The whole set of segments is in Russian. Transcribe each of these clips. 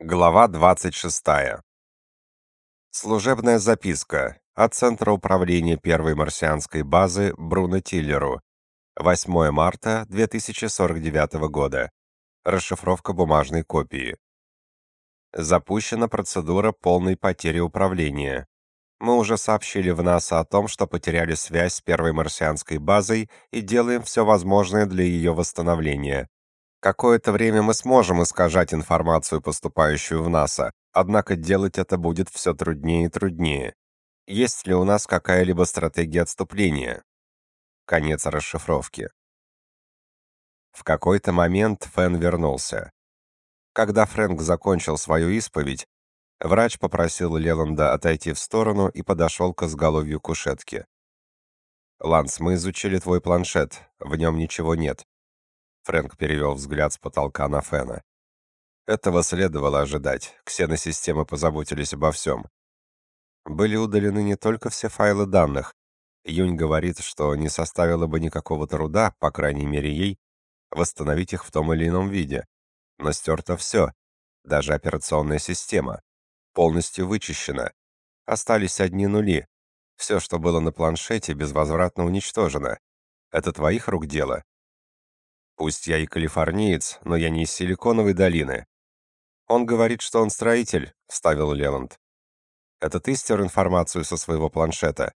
Глава 26. Служебная записка от Центра управления первой марсианской базы Бруно Тиллеру. 8 марта 2049 года. Расшифровка бумажной копии. Запущена процедура полной потери управления. Мы уже сообщили в НАСА о том, что потеряли связь с первой марсианской базой и делаем все возможное для ее восстановления. Какое-то время мы сможем искажать информацию, поступающую в НАСА, однако делать это будет все труднее и труднее. Есть ли у нас какая-либо стратегия отступления? Конец расшифровки. В какой-то момент Фэн вернулся. Когда Фрэнк закончил свою исповедь, врач попросил Леланда отойти в сторону и подошел к изголовью кушетки. «Ланс, мы изучили твой планшет, в нем ничего нет. Фрэнк перевел взгляд с потолка на Фена. Этого следовало ожидать. Ксеносистемы позаботились обо всем. Были удалены не только все файлы данных. Юнь говорит, что не составило бы никакого труда, по крайней мере ей, восстановить их в том или ином виде. Но стерто все, даже операционная система. Полностью вычищена. Остались одни нули. Все, что было на планшете, безвозвратно уничтожено. Это твоих рук дело? Пусть я и калифорниец, но я не из Силиконовой долины. Он говорит, что он строитель, вставил Леланд. Это ты стер информацию со своего планшета?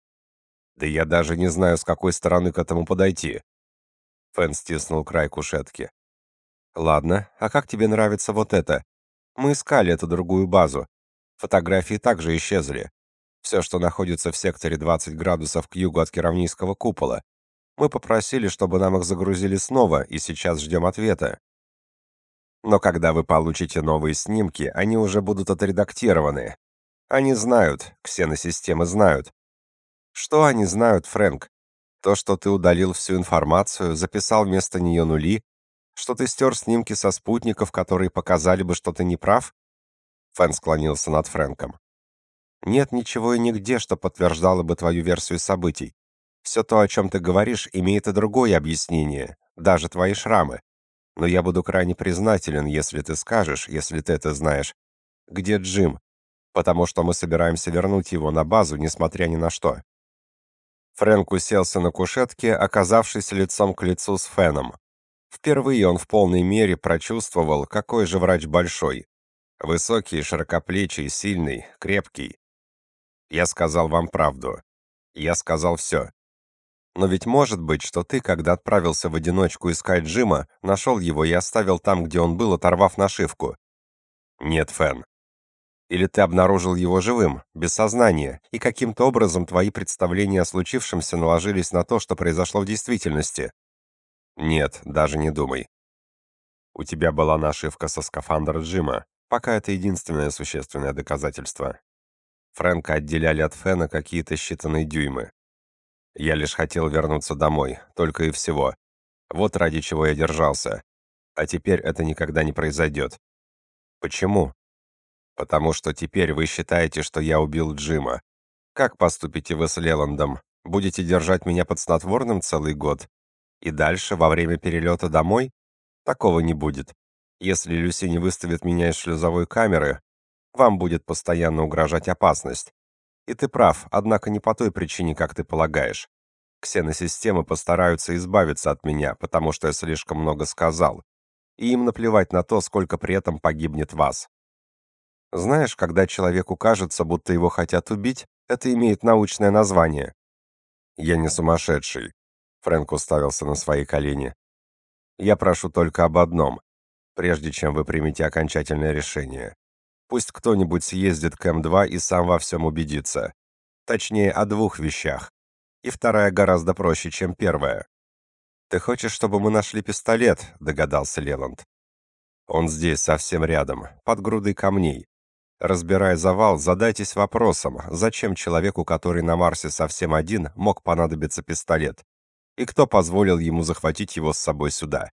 Да я даже не знаю, с какой стороны к этому подойти. Фэн стиснул край кушетки. Ладно, а как тебе нравится вот это? Мы искали эту другую базу. Фотографии также исчезли. Все, что находится в секторе 20 градусов к югу от Керавнийского купола. Мы попросили, чтобы нам их загрузили снова, и сейчас ждем ответа. Но когда вы получите новые снимки, они уже будут отредактированы. Они знают, ксеносистемы знают. Что они знают, Фрэнк? То, что ты удалил всю информацию, записал вместо нее нули, что ты стер снимки со спутников, которые показали бы, что ты не прав? Фэн склонился над Фрэнком. Нет ничего и нигде, что подтверждало бы твою версию событий. Все то, о чем ты говоришь, имеет и другое объяснение, даже твои шрамы. Но я буду крайне признателен, если ты скажешь, если ты это знаешь, где Джим, потому что мы собираемся вернуть его на базу, несмотря ни на что. Фрэнк уселся на кушетке, оказавшись лицом к лицу с Феном. Впервые он в полной мере прочувствовал, какой же врач большой. Высокий, широкоплечий, сильный, крепкий. Я сказал вам правду. Я сказал все. Но ведь может быть, что ты, когда отправился в одиночку искать Джима, нашел его и оставил там, где он был, оторвав нашивку. Нет, Фэн. Или ты обнаружил его живым, без сознания, и каким-то образом твои представления о случившемся наложились на то, что произошло в действительности. Нет, даже не думай. У тебя была нашивка со скафандра Джима. Пока это единственное существенное доказательство. Фрэнка отделяли от Фэна какие-то считанные дюймы. Я лишь хотел вернуться домой, только и всего. Вот ради чего я держался. А теперь это никогда не произойдет. Почему? Потому что теперь вы считаете, что я убил Джима. Как поступите вы с Леландом? Будете держать меня под снотворным целый год? И дальше, во время перелета домой? Такого не будет. Если Люси не выставит меня из шлюзовой камеры, вам будет постоянно угрожать опасность. И ты прав, однако не по той причине, как ты полагаешь. Ксеносистемы постараются избавиться от меня, потому что я слишком много сказал. И им наплевать на то, сколько при этом погибнет вас. Знаешь, когда человеку кажется, будто его хотят убить, это имеет научное название. Я не сумасшедший. Фрэнк уставился на свои колени. Я прошу только об одном, прежде чем вы примете окончательное решение. Пусть кто-нибудь съездит к М2 и сам во всем убедится. Точнее, о двух вещах. И вторая гораздо проще, чем первая. «Ты хочешь, чтобы мы нашли пистолет?» — догадался Леланд. «Он здесь, совсем рядом, под грудой камней. Разбирая завал, задайтесь вопросом, зачем человеку, который на Марсе совсем один, мог понадобиться пистолет? И кто позволил ему захватить его с собой сюда?»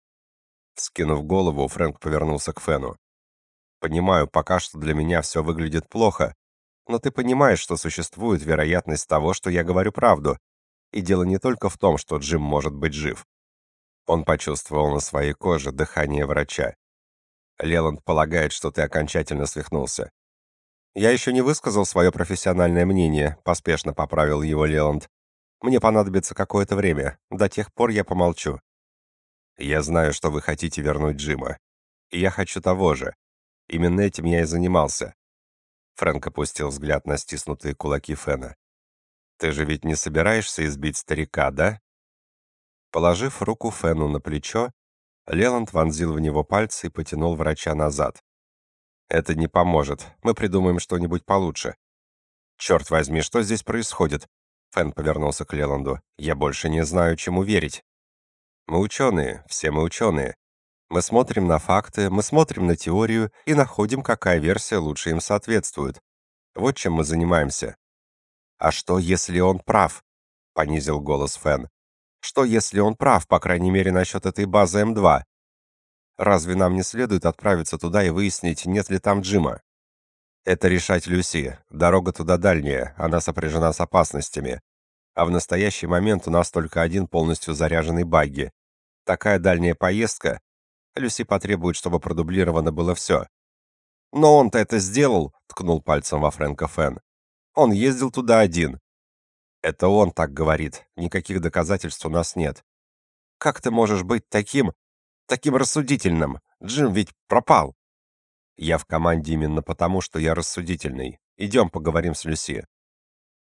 Скинув голову, Фрэнк повернулся к Фену. Понимаю, пока что для меня все выглядит плохо, но ты понимаешь, что существует вероятность того, что я говорю правду. И дело не только в том, что Джим может быть жив. Он почувствовал на своей коже дыхание врача. Леланд полагает, что ты окончательно свихнулся. Я еще не высказал свое профессиональное мнение, поспешно поправил его Леланд. Мне понадобится какое-то время, до тех пор я помолчу. Я знаю, что вы хотите вернуть Джима. И я хочу того же. Именно этим я и занимался. Фрэнк опустил взгляд на стиснутые кулаки Фена. Ты же ведь не собираешься избить старика, да? Положив руку Фену на плечо, Леланд вонзил в него пальцы и потянул врача назад. Это не поможет. Мы придумаем что-нибудь получше. Черт возьми, что здесь происходит? Фэн повернулся к Леланду. Я больше не знаю, чему верить. Мы ученые, все мы ученые. Мы смотрим на факты, мы смотрим на теорию и находим, какая версия лучше им соответствует. Вот чем мы занимаемся. А что, если он прав? понизил голос Фэн. Что, если он прав, по крайней мере, насчет этой базы М2? Разве нам не следует отправиться туда и выяснить, нет ли там Джима? Это решать Люси. Дорога туда дальняя, она сопряжена с опасностями. А в настоящий момент у нас только один полностью заряженный багги. Такая дальняя поездка. Люси потребует, чтобы продублировано было все. Но он-то это сделал, ткнул пальцем во Фрэнка Фен. Он ездил туда один. Это он так говорит. Никаких доказательств у нас нет. Как ты можешь быть таким, таким рассудительным? Джим ведь пропал. Я в команде именно потому, что я рассудительный. Идем поговорим с Люси.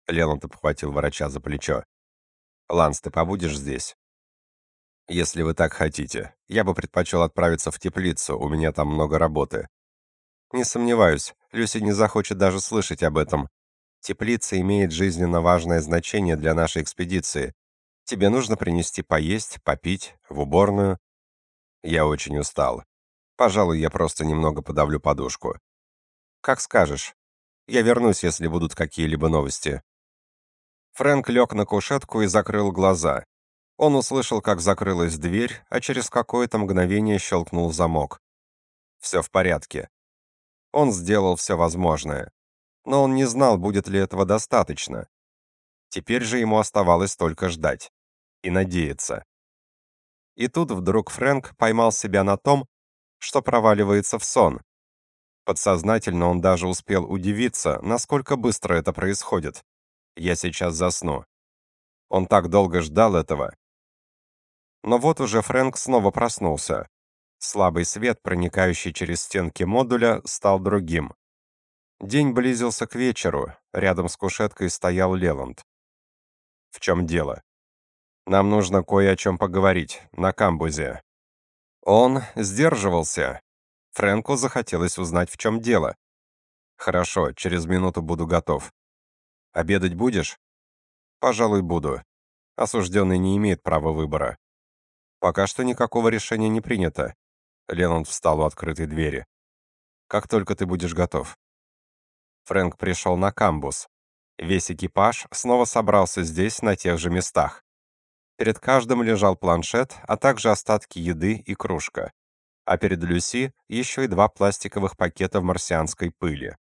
Леланд обхватил врача за плечо. Ланс, ты побудешь здесь? Если вы так хотите. Я бы предпочел отправиться в теплицу, у меня там много работы. Не сомневаюсь, Люси не захочет даже слышать об этом. Теплица имеет жизненно важное значение для нашей экспедиции. Тебе нужно принести поесть, попить, в уборную. Я очень устал. Пожалуй, я просто немного подавлю подушку. Как скажешь. Я вернусь, если будут какие-либо новости. Фрэнк лег на кушетку и закрыл глаза. Он услышал, как закрылась дверь, а через какое-то мгновение щелкнул замок. Все в порядке. Он сделал все возможное. Но он не знал, будет ли этого достаточно. Теперь же ему оставалось только ждать и надеяться. И тут вдруг Фрэнк поймал себя на том, что проваливается в сон. Подсознательно он даже успел удивиться, насколько быстро это происходит. Я сейчас засну. Он так долго ждал этого. Но вот уже Фрэнк снова проснулся. Слабый свет, проникающий через стенки модуля, стал другим. День близился к вечеру. Рядом с кушеткой стоял Леланд. В чем дело? Нам нужно кое о чем поговорить на камбузе. Он сдерживался. Фрэнку захотелось узнать, в чем дело. Хорошо, через минуту буду готов. Обедать будешь? Пожалуй, буду. Осужденный не имеет права выбора. Пока что никакого решения не принято. Леннон встал у открытой двери. Как только ты будешь готов. Фрэнк пришел на камбус. Весь экипаж снова собрался здесь, на тех же местах. Перед каждым лежал планшет, а также остатки еды и кружка. А перед Люси еще и два пластиковых пакета в марсианской пыли.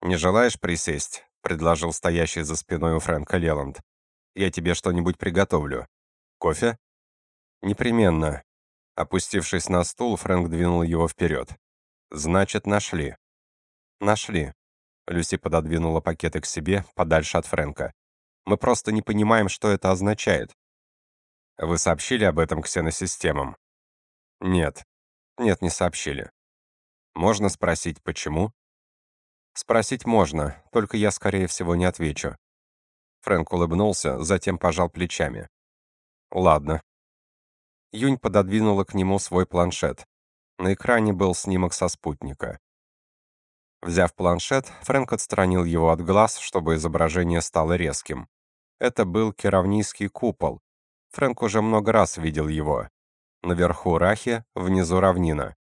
«Не желаешь присесть?» — предложил стоящий за спиной у Фрэнка Леланд. «Я тебе что-нибудь приготовлю. Кофе?» «Непременно». Опустившись на стул, Фрэнк двинул его вперед. «Значит, нашли». «Нашли». Люси пододвинула пакеты к себе, подальше от Фрэнка. «Мы просто не понимаем, что это означает. Вы сообщили об этом ксеносистемам? Нет. Нет, не сообщили. Можно спросить, почему? Спросить можно, только я, скорее всего, не отвечу. Фрэнк улыбнулся, затем пожал плечами. Ладно. Юнь пододвинула к нему свой планшет. На экране был снимок со спутника. Взяв планшет, Фрэнк отстранил его от глаз, чтобы изображение стало резким. Это был керавнийский купол, Фрэнк уже много раз видел его. Наверху Рахи, внизу равнина.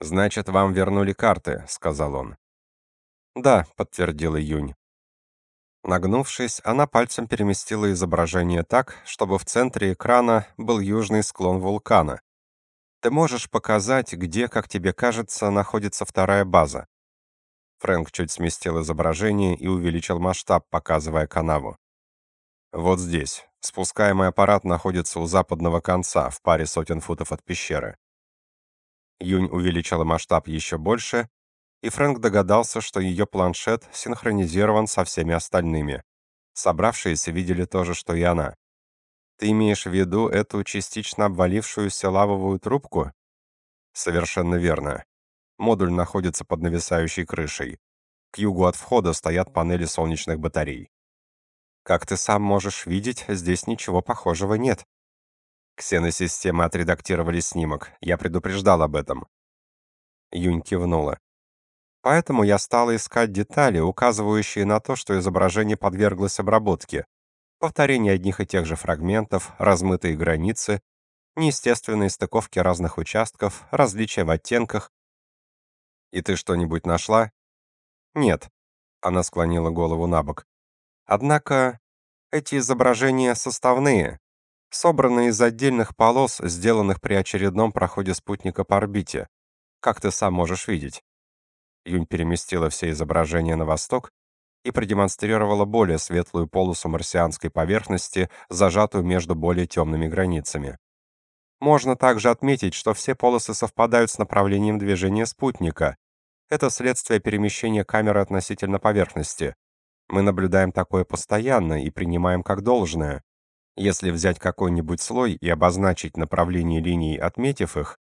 «Значит, вам вернули карты», — сказал он. «Да», — подтвердил Июнь. Нагнувшись, она пальцем переместила изображение так, чтобы в центре экрана был южный склон вулкана. «Ты можешь показать, где, как тебе кажется, находится вторая база?» Фрэнк чуть сместил изображение и увеличил масштаб, показывая канаву. «Вот здесь. Спускаемый аппарат находится у западного конца, в паре сотен футов от пещеры. Юнь увеличила масштаб еще больше, и Фрэнк догадался, что ее планшет синхронизирован со всеми остальными. Собравшиеся видели то же, что и она. Ты имеешь в виду эту частично обвалившуюся лавовую трубку? Совершенно верно. Модуль находится под нависающей крышей. К югу от входа стоят панели солнечных батарей. Как ты сам можешь видеть, здесь ничего похожего нет. Ксеносистемы отредактировали снимок. Я предупреждал об этом. Юнь кивнула. Поэтому я стала искать детали, указывающие на то, что изображение подверглось обработке. Повторение одних и тех же фрагментов, размытые границы, неестественные стыковки разных участков, различия в оттенках. И ты что-нибудь нашла? Нет. Она склонила голову набок. Однако эти изображения составные, собранные из отдельных полос, сделанных при очередном проходе спутника по орбите. Как ты сам можешь видеть. Юнь переместила все изображения на восток и продемонстрировала более светлую полосу марсианской поверхности, зажатую между более темными границами. Можно также отметить, что все полосы совпадают с направлением движения спутника. Это следствие перемещения камеры относительно поверхности. Мы наблюдаем такое постоянно и принимаем как должное. Если взять какой-нибудь слой и обозначить направление линий, отметив их,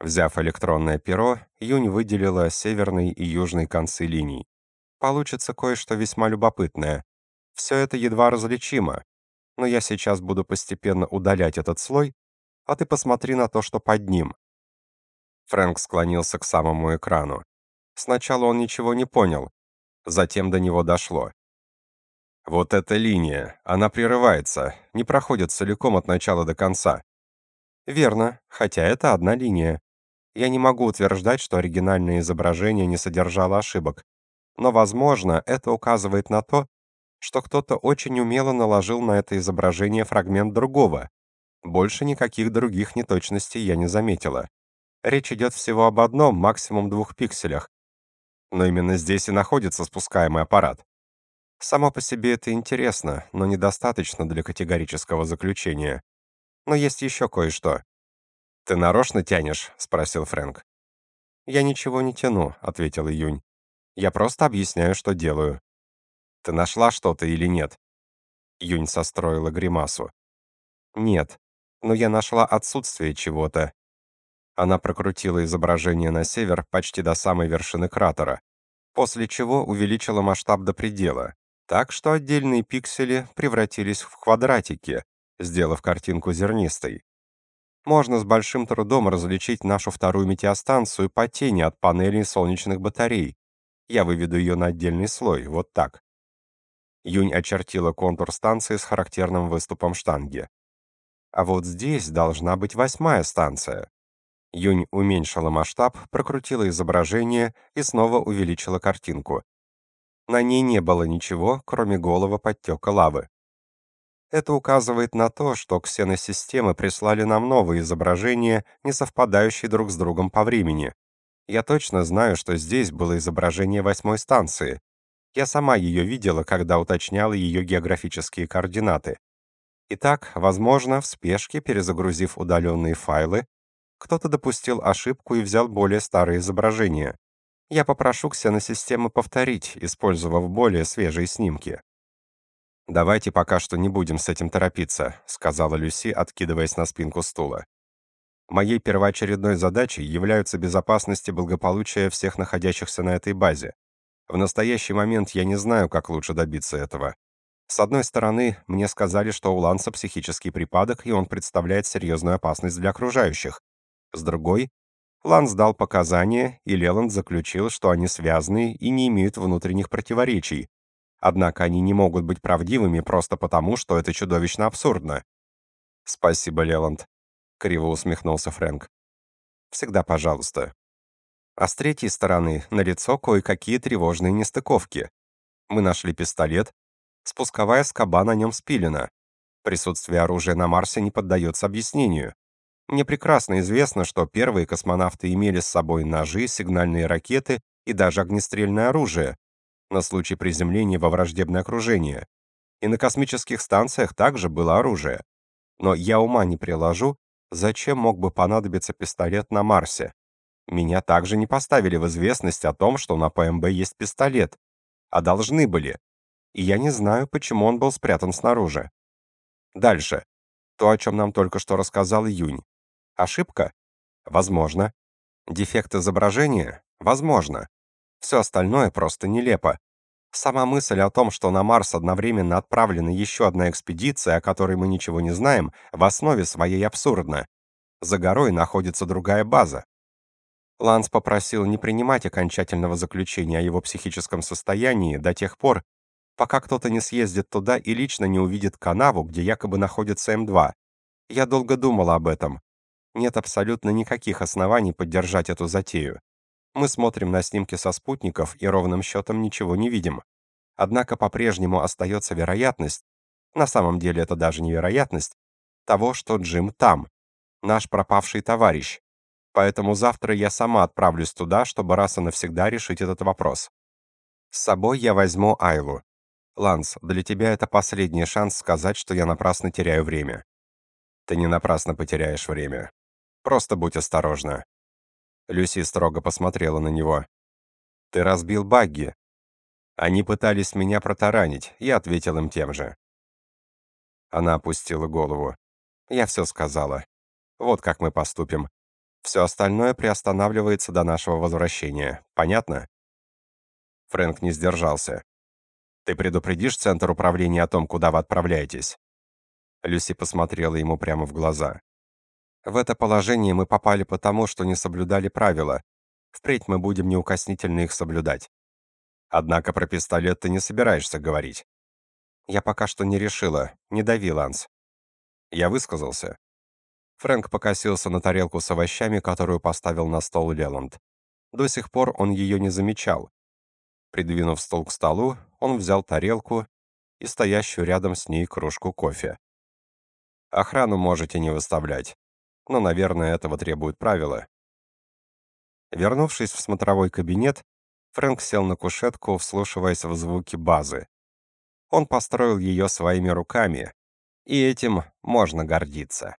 взяв электронное перо, Юнь выделила северный и южный концы линий. Получится кое-что весьма любопытное. Все это едва различимо, но я сейчас буду постепенно удалять этот слой, а ты посмотри на то, что под ним. Фрэнк склонился к самому экрану. Сначала он ничего не понял, затем до него дошло. Вот эта линия, она прерывается, не проходит целиком от начала до конца. Верно, хотя это одна линия. Я не могу утверждать, что оригинальное изображение не содержало ошибок, но, возможно, это указывает на то, что кто-то очень умело наложил на это изображение фрагмент другого, больше никаких других неточностей я не заметила. Речь идет всего об одном, максимум двух пикселях. Но именно здесь и находится спускаемый аппарат. Само по себе это интересно, но недостаточно для категорического заключения. Но есть еще кое-что. «Ты нарочно тянешь?» — спросил Фрэнк. «Я ничего не тяну», — ответил Июнь. «Я просто объясняю, что делаю». «Ты нашла что-то или нет?» Юнь состроила гримасу. «Нет но я нашла отсутствие чего-то. Она прокрутила изображение на север почти до самой вершины кратера, после чего увеличила масштаб до предела, так что отдельные пиксели превратились в квадратики, сделав картинку зернистой. Можно с большим трудом различить нашу вторую метеостанцию по тени от панелей солнечных батарей. Я выведу ее на отдельный слой, вот так. Юнь очертила контур станции с характерным выступом штанги. А вот здесь должна быть восьмая станция. Юнь уменьшила масштаб, прокрутила изображение и снова увеличила картинку. На ней не было ничего, кроме голого подтека лавы. Это указывает на то, что ксеносистемы прислали нам новые изображения, не совпадающие друг с другом по времени. Я точно знаю, что здесь было изображение восьмой станции. Я сама ее видела, когда уточняла ее географические координаты. Итак, возможно, в спешке, перезагрузив удаленные файлы, кто-то допустил ошибку и взял более старые изображения. Я попрошу ксеносистемы повторить, использовав более свежие снимки. «Давайте пока что не будем с этим торопиться», — сказала Люси, откидываясь на спинку стула. «Моей первоочередной задачей являются безопасность и благополучие всех находящихся на этой базе. В настоящий момент я не знаю, как лучше добиться этого. С одной стороны, мне сказали, что у Ланса психический припадок, и он представляет серьезную опасность для окружающих. С другой, Ланс дал показания, и Леланд заключил, что они связаны и не имеют внутренних противоречий. Однако они не могут быть правдивыми просто потому, что это чудовищно абсурдно. «Спасибо, Леланд», — криво усмехнулся Фрэнк. «Всегда пожалуйста». А с третьей стороны, налицо кое-какие тревожные нестыковки. Мы нашли пистолет, Спусковая скоба на нем спилена. Присутствие оружия на Марсе не поддается объяснению. Мне прекрасно известно, что первые космонавты имели с собой ножи, сигнальные ракеты и даже огнестрельное оружие на случай приземления во враждебное окружение. И на космических станциях также было оружие. Но я ума не приложу, зачем мог бы понадобиться пистолет на Марсе. Меня также не поставили в известность о том, что на ПМБ есть пистолет, а должны были. И я не знаю, почему он был спрятан снаружи. Дальше. То, о чем нам только что рассказал Юнь. Ошибка? Возможно. Дефект изображения? Возможно. Все остальное просто нелепо. Сама мысль о том, что на Марс одновременно отправлена еще одна экспедиция, о которой мы ничего не знаем, в основе своей абсурдна. За горой находится другая база. Ланс попросил не принимать окончательного заключения о его психическом состоянии до тех пор, пока кто-то не съездит туда и лично не увидит канаву, где якобы находится М2. Я долго думала об этом. Нет абсолютно никаких оснований поддержать эту затею. Мы смотрим на снимки со спутников и ровным счетом ничего не видим. Однако по-прежнему остается вероятность, на самом деле это даже не вероятность, того, что Джим там, наш пропавший товарищ. Поэтому завтра я сама отправлюсь туда, чтобы раз и навсегда решить этот вопрос. С собой я возьму Айлу. Ланс, для тебя это последний шанс сказать, что я напрасно теряю время. Ты не напрасно потеряешь время. Просто будь осторожна. Люси строго посмотрела на него. Ты разбил багги. Они пытались меня протаранить, я ответил им тем же. Она опустила голову. Я все сказала. Вот как мы поступим. Все остальное приостанавливается до нашего возвращения. Понятно? Фрэнк не сдержался. Ты предупредишь центр управления о том, куда вы отправляетесь? Люси посмотрела ему прямо в глаза. В это положение мы попали потому, что не соблюдали правила. Впредь мы будем неукоснительно их соблюдать. Однако про пистолет ты не собираешься говорить. Я пока что не решила. Не дави, Ланс. Я высказался. Фрэнк покосился на тарелку с овощами, которую поставил на стол Леланд. До сих пор он ее не замечал. Придвинув стол к столу, он взял тарелку и стоящую рядом с ней кружку кофе. Охрану можете не выставлять но, наверное, этого требуют правила. Вернувшись в смотровой кабинет, Фрэнк сел на кушетку, вслушиваясь в звуки базы. Он построил ее своими руками, и этим можно гордиться.